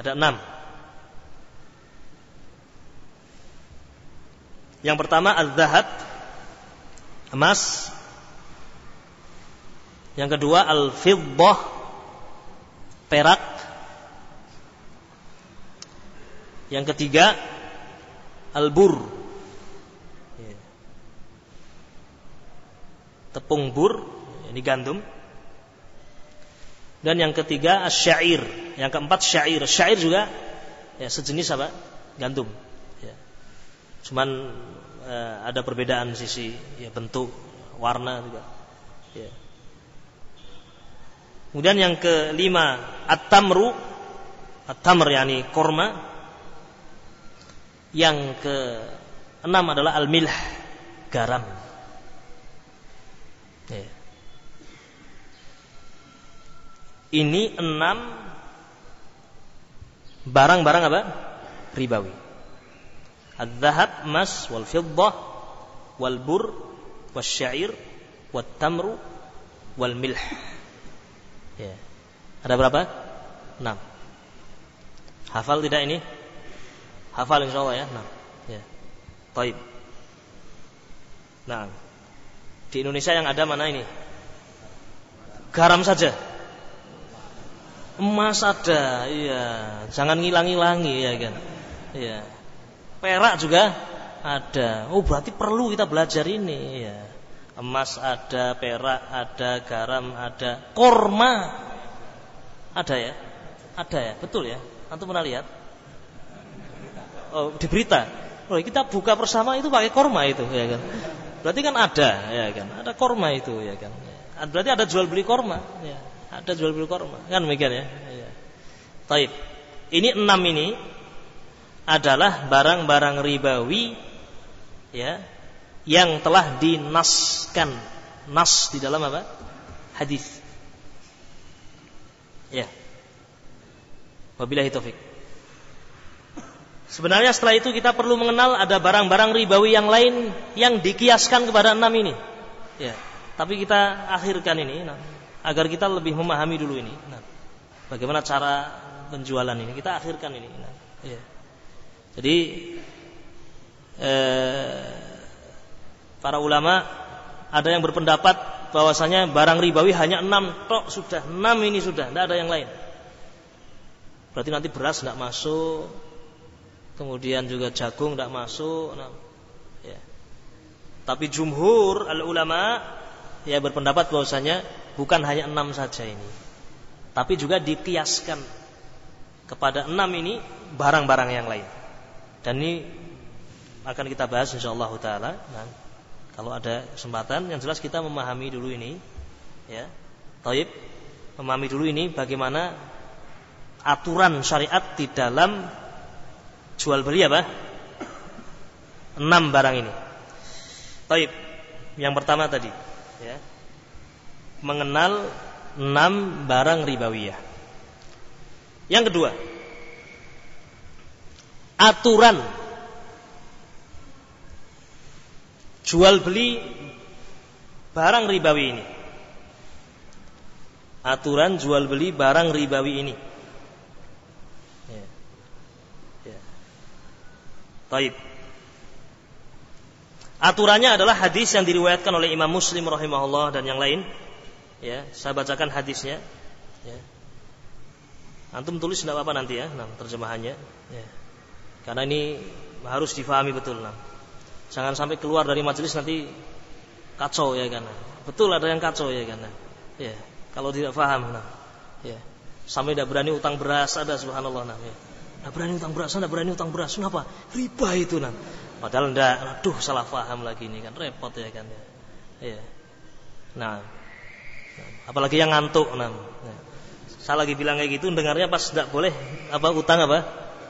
Ada enam. Yang pertama al-zahab emas. Yang kedua al-fiddah perak. Yang ketiga al-bur tepung bur ini gandum dan yang ketiga syair. Yang keempat syair. Syair juga ya sejenis apa? Gandum. Ya. Cuman eh, ada perbedaan sisi ya bentuk, warna juga. Ya. Kemudian yang kelima at-tamru at-tamr yani korma. Yang ke enam adalah al-milh garam. Ya. Ini enam barang-barang apa? Ribawi. Al-zahab, mas, wal fiddah, wal bur, wal syair, wal tamru, wal milh. Ya. Ada berapa? Enam. Hafal tidak ini? Hafal insyaallah ya. Enam. Ya. Taib. Nah. Di Indonesia yang ada mana ini? Garam saja. Emas ada, iya. Jangan ngilang-ngilangi ya kan. Iya. Perak juga ada. Oh berarti perlu kita belajar ini ya. Emas ada, perak ada, garam ada, korma ada ya? Ada ya, betul ya? Antum pernah lihat? Oh, di berita. Oh, kita buka bersama itu pakai korma itu ya kan. Berarti kan ada ya kan. Ada korma itu ya kan. Berarti ada jual beli korma ya ada jual beli korma kan demikian ya, ya. Taib. Ini enam ini adalah barang-barang ribawi ya yang telah dinaskan nas di dalam apa hadis ya wabillahi taufik Sebenarnya setelah itu kita perlu mengenal ada barang-barang ribawi yang lain yang dikiaskan kepada enam ini. Ya, tapi kita akhirkan ini. Nah, agar kita lebih memahami dulu ini. Nah, bagaimana cara penjualan ini? Kita akhirkan ini. Nah, ya. Jadi eh, para ulama ada yang berpendapat bahwasanya barang ribawi hanya enam tok sudah enam ini sudah tidak ada yang lain. Berarti nanti beras tidak masuk, kemudian juga jagung tidak masuk. Nah, ya. Tapi jumhur al ulama ya berpendapat bahwasanya bukan hanya enam saja ini, tapi juga dikiaskan kepada enam ini barang-barang yang lain. Dan ini akan kita bahas insyaallah taala. Nah, kalau ada kesempatan, yang jelas kita memahami dulu ini, ya, taib, memahami dulu ini bagaimana aturan syariat di dalam jual beli apa? Enam barang ini. Taib. Yang pertama tadi, ya mengenal enam barang ribawiyah. Yang kedua, aturan jual beli barang ribawi ini. Aturan jual beli barang ribawi ini. Ya. Ya. Taib. Aturannya adalah hadis yang diriwayatkan oleh Imam Muslim rahimahullah dan yang lain Ya, saya bacakan hadisnya. Ya. Antum tulis tidak apa-apa nanti ya, nah, terjemahannya. Ya. Karena ini harus difahami betul. Nah. Jangan sampai keluar dari majelis nanti kacau ya kan. Betul ada yang kacau ya kan. Ya, kalau tidak faham nah. Ya. Sampai tidak berani utang beras ada subhanallah nah. Ya. Tidak berani utang beras, tidak berani utang beras. Kenapa? Riba itu nah. Padahal tidak, aduh salah faham lagi ini kan repot ya kan ya. Ya. Nah, apalagi yang ngantuk nah. saya lagi bilang kayak gitu dengarnya pas tidak boleh apa utang apa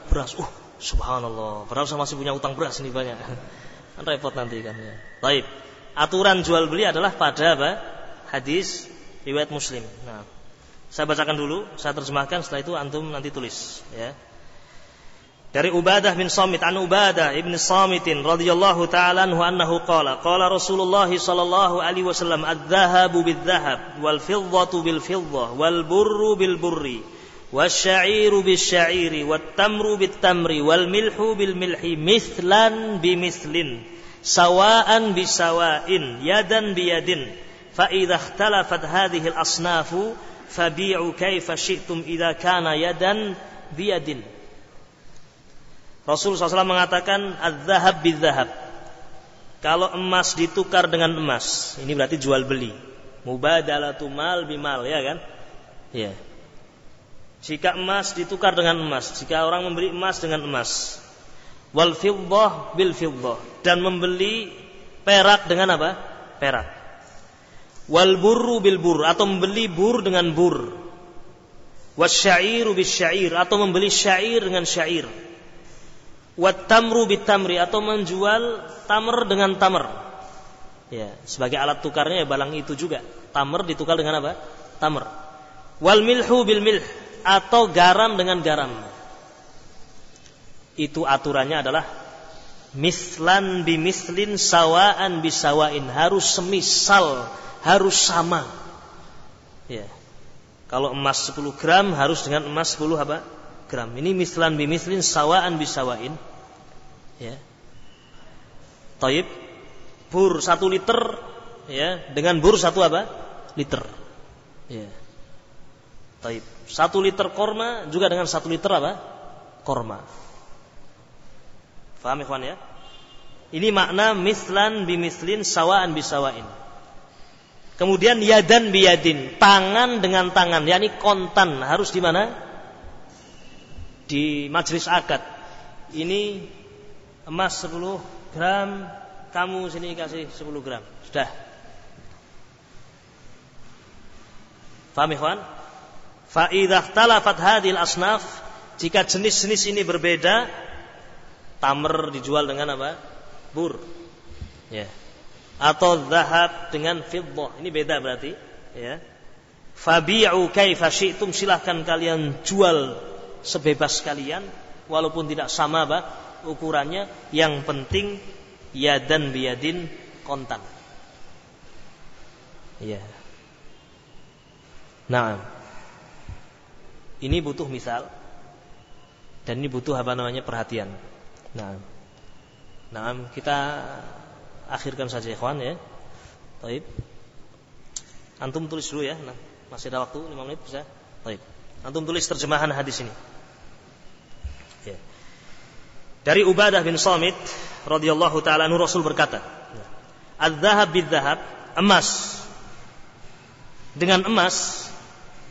beras uh subhanallah padahal saya masih punya utang beras ini banyak kan repot nanti kan ya. Baik. Aturan jual beli adalah pada apa? Hadis riwayat muslim. Nah saya bacakan dulu saya terjemahkan setelah itu antum nanti tulis ya. Dari Ubadah bin Samit an Ubadah ibn Samitin radhiyallahu taala anhu annahu qala qala Rasulullah sallallahu alaihi wasallam adz-dzahabu bidz-dzahab wal fiddatu bil fiddah wal burru bil burri والشعير بالشعير والتمر بالتمر والملح بالملح مثلا بمثل سواء بسواء يدا بيد فإذا اختلفت هذه الأصناف فبيعوا كيف شئتم إذا كان يدا بيد Rasulullah SAW mengatakan az-zahab biz-zahab. Kalau emas ditukar dengan emas, ini berarti jual beli. Mubadalatu mal bimal, ya kan? Ya. Jika emas ditukar dengan emas, jika orang membeli emas dengan emas. Wal fiddah bil fiddah dan membeli perak dengan apa? Perak. Wal burru bil bur atau membeli bur dengan bur. Wasyairu bis syair atau membeli syair dengan syair wat tamru tamri atau menjual tamr dengan tamr. Ya, sebagai alat tukarnya ya balang itu juga. Tamr ditukar dengan apa? Tamr. Wal milhu bil milh atau garam dengan garam. Itu aturannya adalah mislan bimislin sawaan bisawain harus semisal, harus sama. Ya. Kalau emas 10 gram harus dengan emas 10 apa? gram. Ini mislan bimislin sawaan bisawain. Ya. Taib bur satu liter ya dengan bur satu apa? liter. Ya. Taib. Satu liter korma juga dengan satu liter apa? Korma. Faham ikhwan ya? Ini makna mislan bimislin sawaan bisawain. Kemudian yadan biyadin, tangan dengan tangan, yakni kontan harus di mana? Di majelis akad. Ini emas 10 gram, kamu sini kasih 10 gram. Sudah. Faham ikhwan? Fa idza ikhtalafat hadhil asnaf, jika jenis-jenis ini berbeda, tamer dijual dengan apa? Bur. Ya atau zahab dengan fiddah. Ini beda berarti, ya. Fabi'u kaifa syi'tum silahkan kalian jual sebebas kalian walaupun tidak sama bah, ukurannya yang penting yadan biyadin kontan. Ya. Nah, ini butuh misal dan ini butuh apa namanya perhatian. Nah, nah kita akhirkan saja ikhwan ya. Baik. Antum tulis dulu ya. Nah, masih ada waktu 5 menit bisa. Baik. Antum tulis terjemahan hadis ini. Ya. Dari Ubadah bin Samit radhiyallahu taala anhu Rasul berkata, "Adz-dzahab bidz-dzahab, emas dengan emas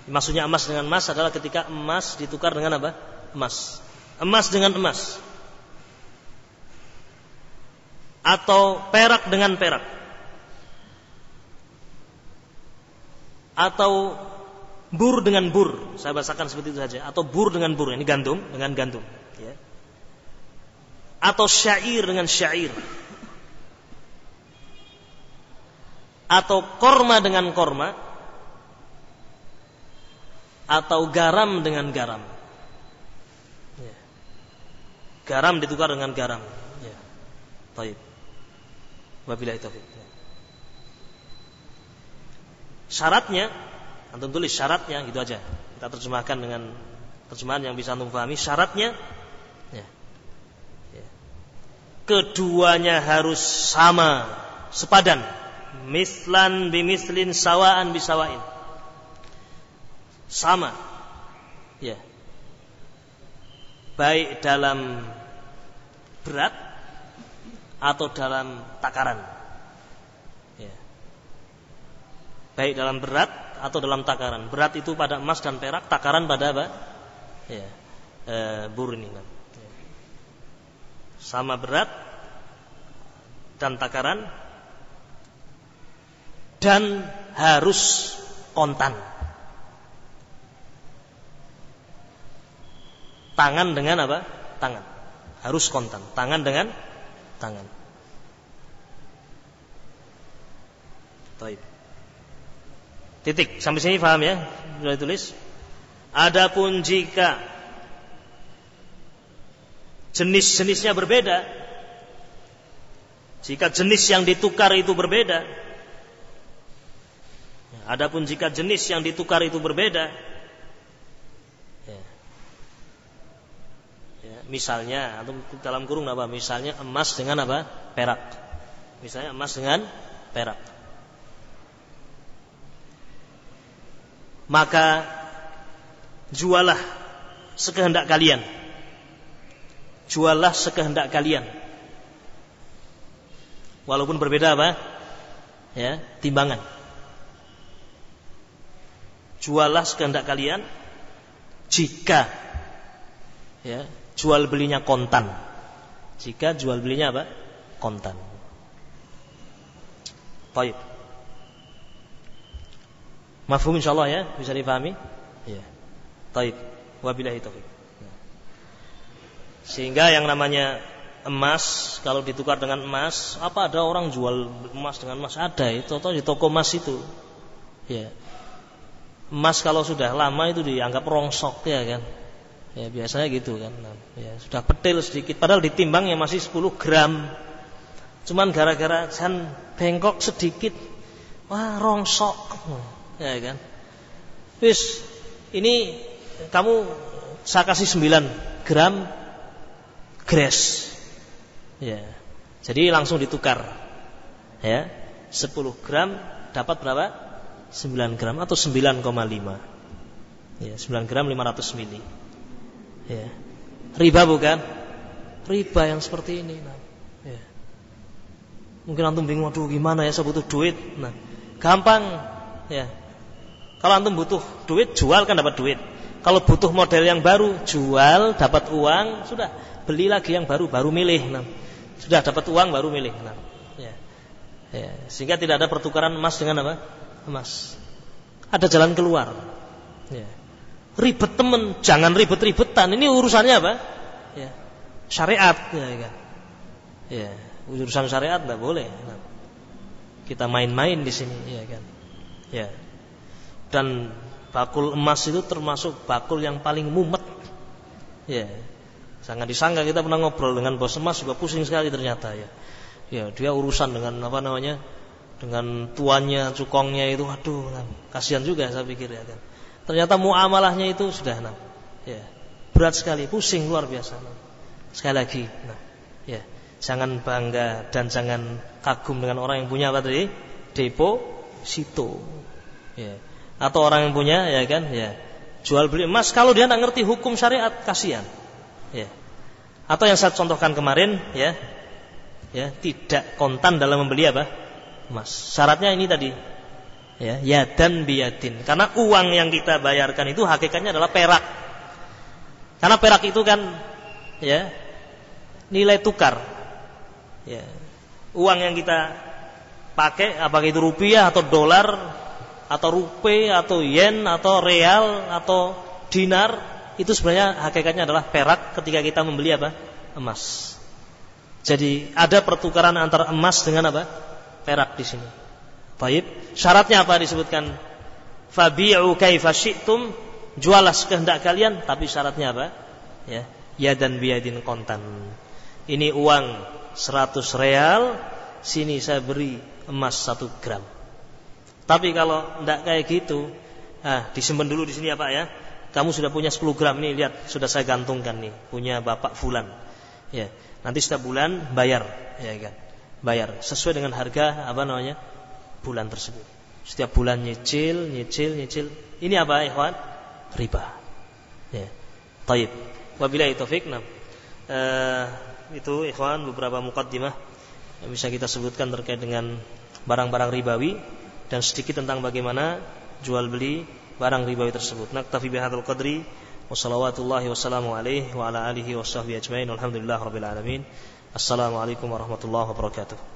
maksudnya emas dengan emas adalah ketika emas ditukar dengan apa? Emas. Emas dengan emas. Atau perak dengan perak. Atau bur dengan bur. Saya bahasakan seperti itu saja. Atau bur dengan bur. Ini gandum dengan gandum. Ya. atau syair dengan syair. Atau korma dengan korma atau garam dengan garam ya. garam ditukar dengan garam ya. Taib. Wabillahi taufik. Syaratnya, antum tulis syaratnya gitu aja. Kita terjemahkan dengan terjemahan yang bisa antum pahami. Syaratnya, ya. ya. keduanya harus sama, sepadan. Mislan bimislin sawaan bisawain. Sama. Ya. Baik dalam berat atau dalam takaran. Ya. Baik dalam berat atau dalam takaran. Berat itu pada emas dan perak, takaran pada apa? Ya. E. Ya. Sama berat dan takaran dan harus kontan. Tangan dengan apa? Tangan. Harus kontan. Tangan dengan tangan. Taib. Titik. Sampai sini paham ya? Sudah ditulis. Adapun jika jenis-jenisnya berbeda, jika jenis yang ditukar itu berbeda, adapun jika jenis yang ditukar itu berbeda, misalnya atau dalam kurung apa? Misalnya emas dengan apa? Perak. Misalnya emas dengan perak. Maka jualah sekehendak kalian. Jualah sekehendak kalian. Walaupun berbeda apa? Ya timbangan. Jualah sekehendak kalian jika ya jual belinya kontan. Jika jual belinya apa? Kontan. Baik. Mafhum insyaallah ya, bisa dipahami? Iya. Baik. Wabillahi taufik. Sehingga yang namanya emas kalau ditukar dengan emas, apa ada orang jual emas dengan emas ada itu atau di toko emas itu. Ya. Emas kalau sudah lama itu dianggap rongsok ya kan. Ya biasanya gitu kan. Ya, sudah petil sedikit padahal ditimbang ya masih 10 gram. Cuman gara-gara kan bengkok sedikit wah rongsok. Ya kan. Wis, ini kamu saya kasih 9 gram gres. Ya. Jadi langsung ditukar. Ya. 10 gram dapat berapa? 9 gram atau 9,5. Ya, 9 gram 500 mili. Ya. Riba bukan? Riba yang seperti ini. Nah. Ya. Mungkin antum bingung, waduh gimana ya saya butuh duit. Nah, gampang ya. Kalau antum butuh duit, jual kan dapat duit. Kalau butuh model yang baru, jual dapat uang, sudah beli lagi yang baru, baru milih. Nah, sudah dapat uang baru milih. Nah, ya. Ya. Sehingga tidak ada pertukaran emas dengan apa? Emas. Ada jalan keluar. Ya. Ribet temen, jangan ribet-ribetan. Ini urusannya apa? Ya. Syariat, ya kan. Ya, urusan syariat tidak boleh. Nah, kita main-main di sini, ya kan. Ya. Dan bakul emas itu termasuk bakul yang paling mumet. Ya. Sangat disangka kita pernah ngobrol dengan bos emas juga pusing sekali ternyata ya. Ya, dia urusan dengan apa namanya? Dengan tuannya, cukongnya itu aduh, nah, kasihan juga saya pikir ya kan. Ternyata muamalahnya itu sudah nah, ya, berat sekali, pusing luar biasa. Nah. Sekali lagi, nah, ya, jangan bangga dan jangan kagum dengan orang yang punya apa tadi? Deposito. Ya atau orang yang punya ya kan ya jual beli emas kalau dia tidak ngerti hukum syariat kasihan ya atau yang saya contohkan kemarin ya ya tidak kontan dalam membeli apa emas syaratnya ini tadi ya ya dan biadin karena uang yang kita bayarkan itu hakikatnya adalah perak. Karena perak itu kan ya nilai tukar. Ya uang yang kita pakai apakah itu rupiah atau dolar atau rupiah atau yen atau real atau dinar itu sebenarnya hakikatnya adalah perak ketika kita membeli apa? Emas. Jadi ada pertukaran antara emas dengan apa? Perak di sini. Baik, syaratnya apa disebutkan? Fabi'u kaifa syi'tum, jualah sekehendak kalian, tapi syaratnya apa? Ya, ya dan biadin kontan. Ini uang 100 real, sini saya beri emas 1 gram. Tapi kalau tidak kayak gitu, ah, disimpan dulu di sini ya Pak ya. Kamu sudah punya 10 gram nih, lihat sudah saya gantungkan nih, punya Bapak Fulan. Ya, nanti setiap bulan bayar, ya kan. Bayar sesuai dengan harga apa namanya? Bulan tersebut. Setiap bulan nyicil, nyicil, nyicil. Ini apa, ikhwan? Riba. Ya. Taib. Wabillahi taufik. Nah. Uh, itu ikhwan beberapa mukaddimah yang bisa kita sebutkan terkait dengan barang-barang ribawi dan sedikit tentang bagaimana jual beli barang ribawi tersebut. Naktafi bihadzal qadri wa salawatullahi wassalamu alaihi wa ala alihi wa sahbihi ajmain. Alhamdulillah rabbil alamin. Assalamualaikum warahmatullahi wabarakatuh.